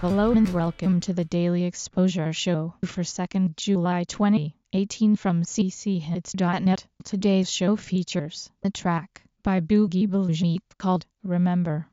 Hello and welcome to the Daily Exposure Show for 2nd July 2018 from cchits.net. Today's show features the track by Boogie Bougie called Remember.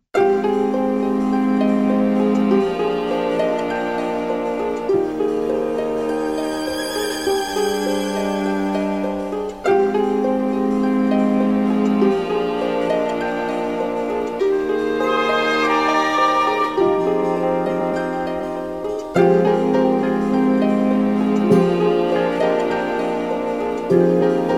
Música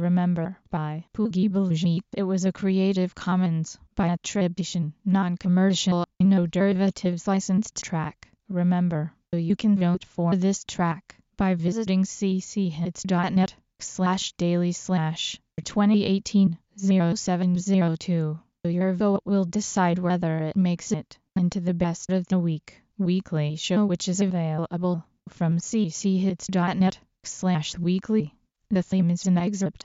Remember by Boogie. It was a Creative Commons by attribution, non-commercial, no derivatives licensed track. Remember, you can vote for this track by visiting cchits.net slash daily slash 2018 0702. Your vote will decide whether it makes it into the best of the week weekly show which is available from cchits.net slash weekly. The theme is an excerpt